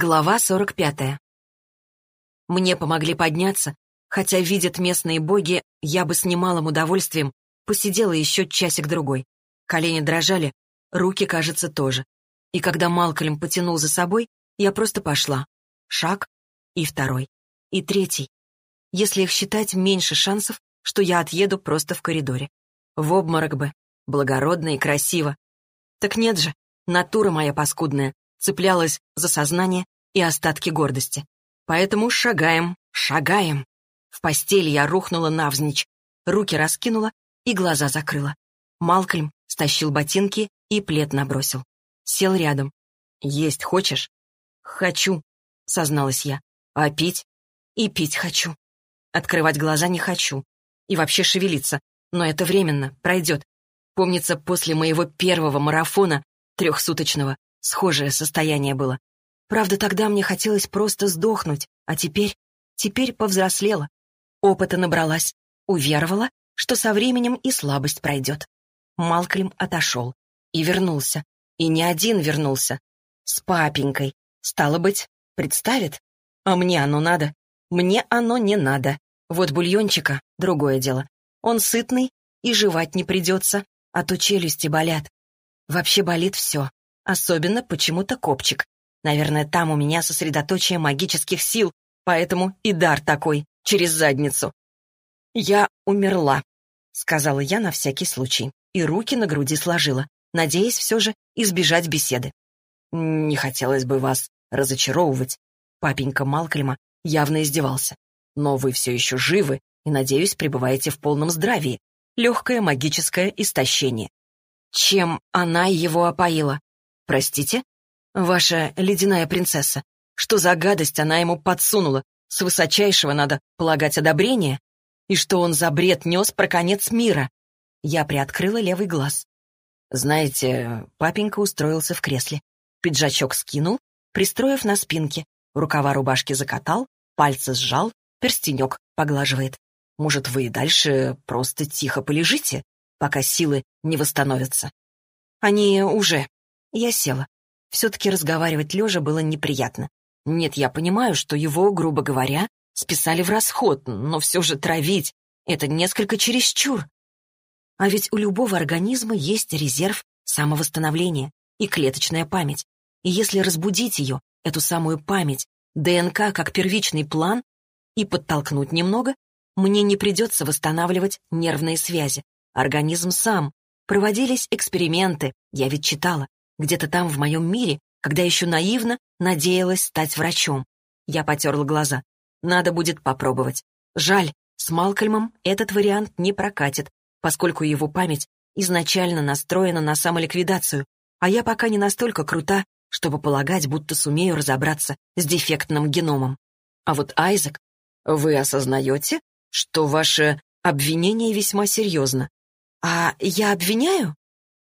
Глава 45. Мне помогли подняться, хотя, видят местные боги, я бы с немалым удовольствием посидела еще часик-другой. Колени дрожали, руки, кажется, тоже. И когда Малкольм потянул за собой, я просто пошла. Шаг, и второй, и третий. Если их считать, меньше шансов, что я отъеду просто в коридоре. В обморок бы, благородно и красиво. Так нет же, натура моя паскудная, цеплялась за сознание и остатки гордости. Поэтому шагаем, шагаем. В постели я рухнула навзничь, руки раскинула и глаза закрыла. Малкольм стащил ботинки и плед набросил. Сел рядом. «Есть хочешь?» «Хочу», — созналась я. «А пить?» «И пить хочу. Открывать глаза не хочу. И вообще шевелиться. Но это временно, пройдет. Помнится, после моего первого марафона, трехсуточного, Схожее состояние было. Правда, тогда мне хотелось просто сдохнуть, а теперь... Теперь повзрослела. Опыта набралась. Уверовала, что со временем и слабость пройдет. Малкольм отошел. И вернулся. И не один вернулся. С папенькой. Стало быть, представит? А мне оно надо. Мне оно не надо. Вот бульончика — другое дело. Он сытный, и жевать не придется, а то челюсти болят. Вообще болит все. Особенно почему-то копчик. Наверное, там у меня сосредоточие магических сил, поэтому и дар такой, через задницу. «Я умерла», — сказала я на всякий случай, и руки на груди сложила, надеясь все же избежать беседы. «Не хотелось бы вас разочаровывать», — папенька Малкольма явно издевался. «Но вы все еще живы и, надеюсь, пребываете в полном здравии. Легкое магическое истощение». Чем она его опоила? «Простите? Ваша ледяная принцесса. Что за гадость она ему подсунула? С высочайшего надо полагать одобрение? И что он за бред нес про конец мира?» Я приоткрыла левый глаз. Знаете, папенька устроился в кресле. Пиджачок скинул, пристроив на спинке. Рукава рубашки закатал, пальцы сжал, перстенек поглаживает. Может, вы и дальше просто тихо полежите, пока силы не восстановятся? Они уже. Я села. Все-таки разговаривать лежа было неприятно. Нет, я понимаю, что его, грубо говоря, списали в расход, но все же травить — это несколько чересчур. А ведь у любого организма есть резерв самовосстановления и клеточная память. И если разбудить ее, эту самую память, ДНК как первичный план, и подтолкнуть немного, мне не придется восстанавливать нервные связи. Организм сам. Проводились эксперименты, я ведь читала где-то там в моем мире, когда еще наивно надеялась стать врачом. Я потерла глаза. Надо будет попробовать. Жаль, с Малкольмом этот вариант не прокатит, поскольку его память изначально настроена на самоликвидацию, а я пока не настолько крута, чтобы полагать, будто сумею разобраться с дефектным геномом. А вот Айзек, вы осознаете, что ваше обвинение весьма серьезно? А я обвиняю?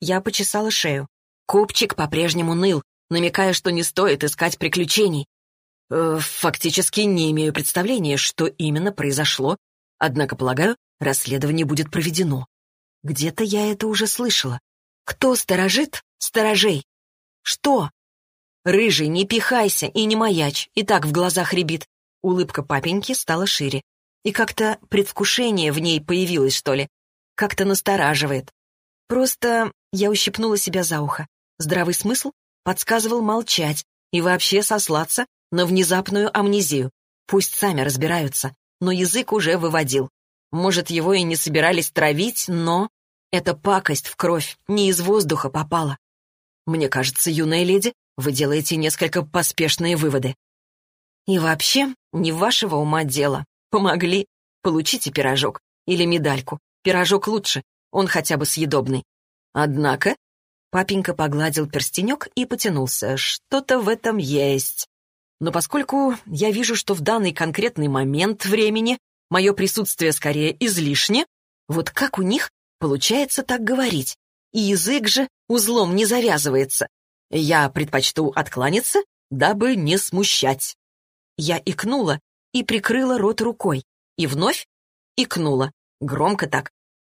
Я почесала шею. Копчик по-прежнему ныл, намекая, что не стоит искать приключений. Э, фактически не имею представления, что именно произошло, однако, полагаю, расследование будет проведено. Где-то я это уже слышала. Кто сторожит? Сторожей. Что? Рыжий, не пихайся и не маячь, и так в глазах рябит. Улыбка папеньки стала шире. И как-то предвкушение в ней появилось, что ли. Как-то настораживает. Просто я ущипнула себя за ухо. Здравый смысл подсказывал молчать и вообще сослаться на внезапную амнезию. Пусть сами разбираются, но язык уже выводил. Может, его и не собирались травить, но... Эта пакость в кровь не из воздуха попала. Мне кажется, юная леди, вы делаете несколько поспешные выводы. И вообще, не вашего ума дело. Помогли. Получите пирожок. Или медальку. Пирожок лучше, он хотя бы съедобный. Однако Папенька погладил перстенек и потянулся. Что-то в этом есть. Но поскольку я вижу, что в данный конкретный момент времени мое присутствие скорее излишне, вот как у них получается так говорить? И язык же узлом не завязывается. Я предпочту откланяться, дабы не смущать. Я икнула и прикрыла рот рукой. И вновь икнула. Громко так.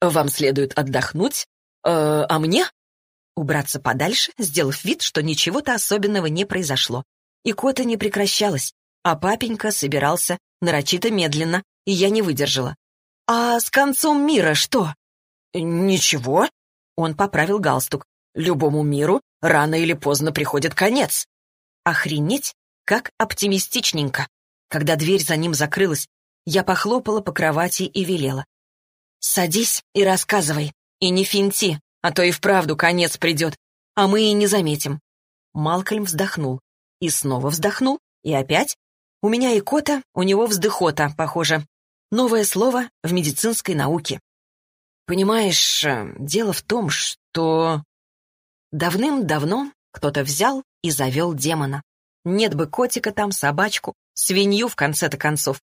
«Вам следует отдохнуть, э, а мне убраться подальше, сделав вид, что ничего-то особенного не произошло. и кота не прекращалась, а папенька собирался нарочито медленно, и я не выдержала. «А с концом мира что?» «Ничего». Он поправил галстук. «Любому миру рано или поздно приходит конец». Охренеть, как оптимистичненько. Когда дверь за ним закрылась, я похлопала по кровати и велела. «Садись и рассказывай, и не финти, а то и вправду конец придет, а мы и не заметим». Малкольм вздохнул. И снова вздохнул, и опять. У меня и кота, у него вздыхота, похоже. Новое слово в медицинской науке. Понимаешь, э, дело в том, что... Давным-давно кто-то взял и завел демона. Нет бы котика там, собачку, свинью в конце-то концов.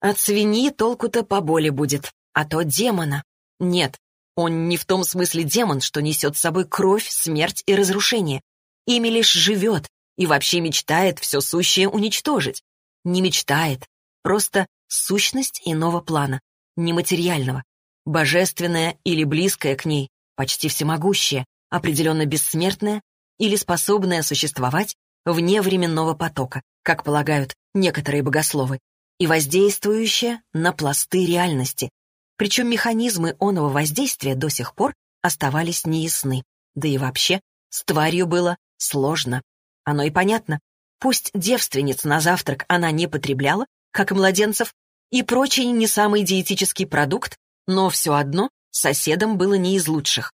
От свиньи толку-то поболе будет, а то демона. Нет, он не в том смысле демон, что несет с собой кровь, смерть и разрушение. Ими лишь живет, и вообще мечтает все сущее уничтожить. Не мечтает, просто сущность иного плана, нематериального, божественная или близкая к ней, почти всемогущая, определенно бессмертная или способная существовать вне временного потока, как полагают некоторые богословы, и воздействующая на пласты реальности. Причем механизмы оного воздействия до сих пор оставались неясны. Да и вообще, с тварью было сложно. Оно и понятно. Пусть девственниц на завтрак она не потребляла, как и младенцев, и прочий не самый диетический продукт, но все одно соседом было не из лучших.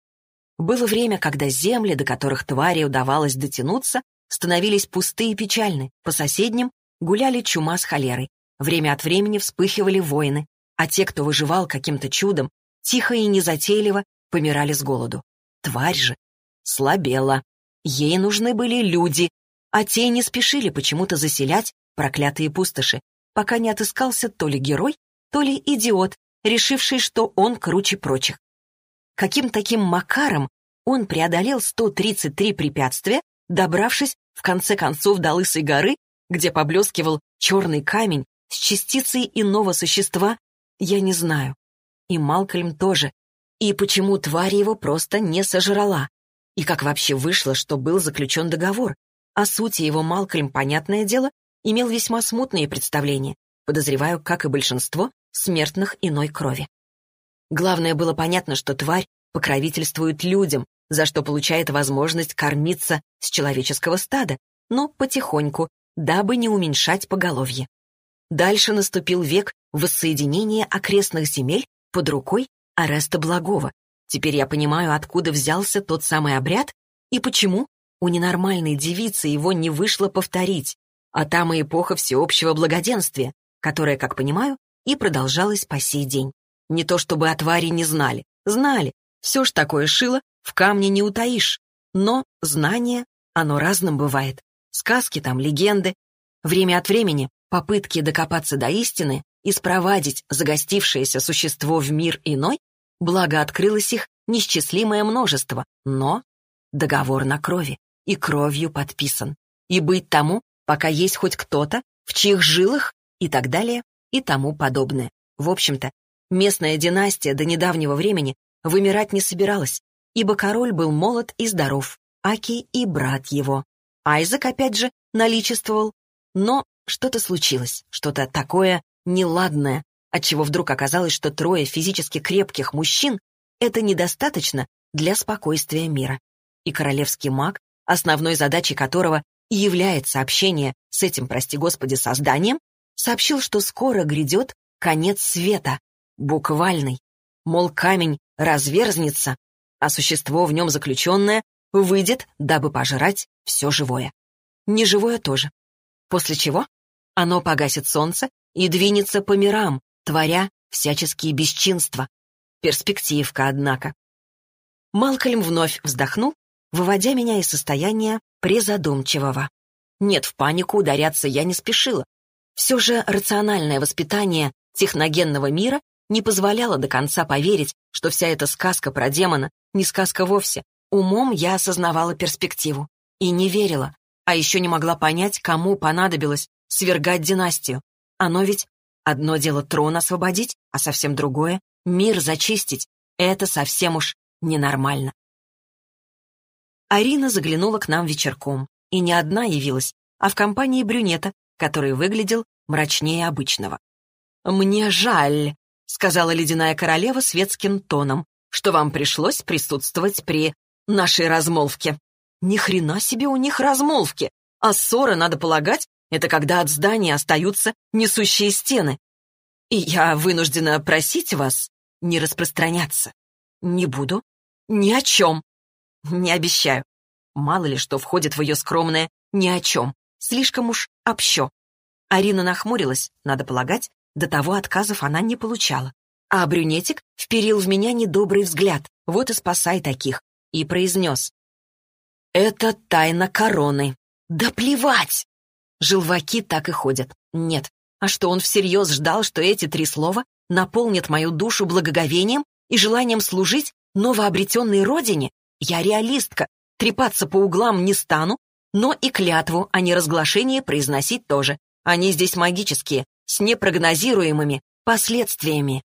Было время, когда земли, до которых твари удавалось дотянуться, становились пустые и печальны, по соседним гуляли чума с холерой, время от времени вспыхивали войны, а те, кто выживал каким-то чудом, тихо и незатейливо помирали с голоду. Тварь же слабела. Ей нужны были люди, а те не спешили почему-то заселять проклятые пустоши, пока не отыскался то ли герой, то ли идиот, решивший, что он круче прочих. Каким таким макаром он преодолел 133 препятствия, добравшись в конце концов до Лысой горы, где поблескивал черный камень с частицей иного существа, я не знаю. И Малкольм тоже. И почему тварь его просто не сожрала? И как вообще вышло, что был заключен договор, о сути его Малкольм, понятное дело, имел весьма смутные представления, подозреваю, как и большинство, смертных иной крови. Главное было понятно, что тварь покровительствует людям, за что получает возможность кормиться с человеческого стада, но потихоньку, дабы не уменьшать поголовье. Дальше наступил век воссоединения окрестных земель под рукой Ареста Благого. Теперь я понимаю, откуда взялся тот самый обряд и почему у ненормальной девицы его не вышло повторить, а там и эпоха всеобщего благоденствия, которая, как понимаю, и продолжалась по сей день. Не то чтобы о твари не знали. Знали. Все ж такое шило в камне не утаишь. Но знание, оно разным бывает. Сказки там, легенды. Время от времени попытки докопаться до истины и спровадить загостившееся существо в мир иной, благо открылось их несчислимое множество, но договор на крови и кровью подписан. И быть тому, пока есть хоть кто-то, в чьих жилах и так далее, и тому подобное. В общем-то, местная династия до недавнего времени вымирать не собиралась, ибо король был молод и здоров, Аки и брат его. Айзек, опять же, наличествовал, но что-то случилось, что-то такое неладное, отчего вдруг оказалось, что трое физически крепких мужчин — это недостаточно для спокойствия мира. И королевский маг основной задачей которого и является общение с этим, прости господи, созданием, сообщил, что скоро грядет конец света, буквальный. Мол, камень разверзнется, а существо в нем заключенное выйдет, дабы пожрать все живое. Неживое тоже. После чего оно погасит солнце и двинется по мирам, творя всяческие бесчинства. Перспективка, однако. Малкольм вновь вздохнул выводя меня из состояния презадумчивого. Нет, в панику ударяться я не спешила. Все же рациональное воспитание техногенного мира не позволяло до конца поверить, что вся эта сказка про демона не сказка вовсе. Умом я осознавала перспективу. И не верила, а еще не могла понять, кому понадобилось свергать династию. Оно ведь одно дело трон освободить, а совсем другое — мир зачистить. Это совсем уж ненормально. Арина заглянула к нам вечерком. И не одна явилась. а в компании брюнета, который выглядел мрачнее обычного. «Мне жаль», — сказала ледяная королева светским тоном, «что вам пришлось присутствовать при нашей размолвке. Ни хрена себе у них размолвки, а ссора, надо полагать, это когда от здания остаются несущие стены. И я вынуждена просить вас не распространяться. Не буду. Ни о чем. Не обещаю. Мало ли что входит в ее скромное «ни о чем». Слишком уж общо. Арина нахмурилась, надо полагать, до того отказов она не получала. А брюнетик вперил в меня недобрый взгляд, вот и спасай таких, и произнес. «Это тайна короны». «Да плевать!» Желваки так и ходят. Нет. А что, он всерьез ждал, что эти три слова наполнят мою душу благоговением и желанием служить новообретенной родине? Я реалистка, трепаться по углам не стану, но и клятву о неразглашении произносить тоже. Они здесь магические, с непрогнозируемыми последствиями.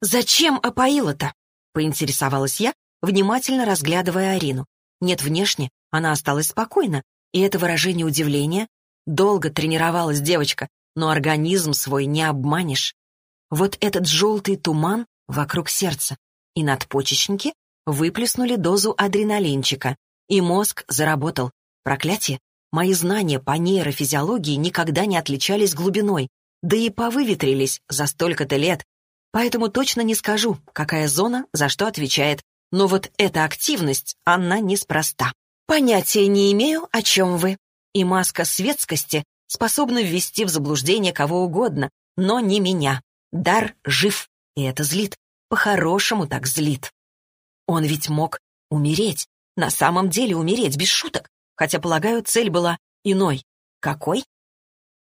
«Зачем опоила-то?» — поинтересовалась я, внимательно разглядывая Арину. Нет, внешне она осталась спокойна, и это выражение удивления. Долго тренировалась девочка, но организм свой не обманешь. Вот этот желтый туман вокруг сердца, и надпочечники выплеснули дозу адреналинчика, и мозг заработал. Проклятие, мои знания по нейрофизиологии никогда не отличались глубиной, да и повыветрились за столько-то лет, поэтому точно не скажу, какая зона за что отвечает, но вот эта активность, она неспроста. Понятия не имею, о чем вы. И маска светскости способна ввести в заблуждение кого угодно, но не меня. Дар жив, и это злит. По-хорошему так злит. Он ведь мог умереть, на самом деле умереть, без шуток, хотя, полагаю, цель была иной. Какой?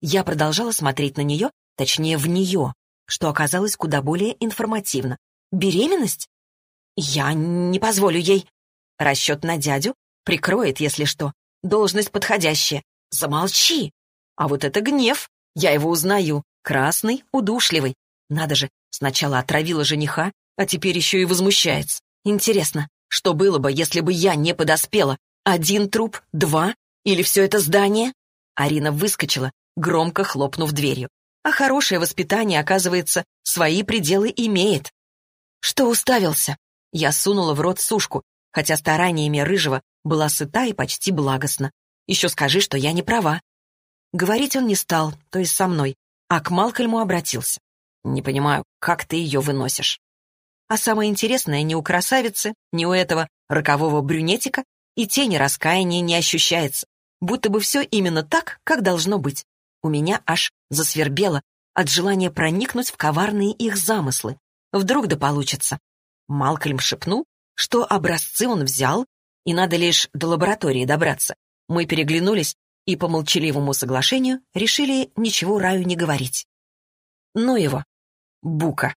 Я продолжала смотреть на нее, точнее, в нее, что оказалось куда более информативно. Беременность? Я не позволю ей. Расчет на дядю Прикроет, если что. Должность подходящая. Замолчи. А вот это гнев. Я его узнаю. Красный, удушливый. Надо же, сначала отравила жениха, а теперь еще и возмущается. Интересно, что было бы, если бы я не подоспела? Один труп? Два? Или все это здание? Арина выскочила, громко хлопнув дверью. А хорошее воспитание, оказывается, свои пределы имеет. Что уставился? Я сунула в рот сушку, хотя стараниями Рыжего была сыта и почти благостна. Еще скажи, что я не права. Говорить он не стал, то есть со мной, а к Малкольму обратился. Не понимаю, как ты ее выносишь. А самое интересное, ни у красавицы, ни у этого рокового брюнетика и тени раскаяния не ощущается, будто бы все именно так, как должно быть. У меня аж засвербело от желания проникнуть в коварные их замыслы. Вдруг да получится. Малкольм шепнул, что образцы он взял, и надо лишь до лаборатории добраться. Мы переглянулись и по молчаливому соглашению решили ничего Раю не говорить. Ну его, Бука.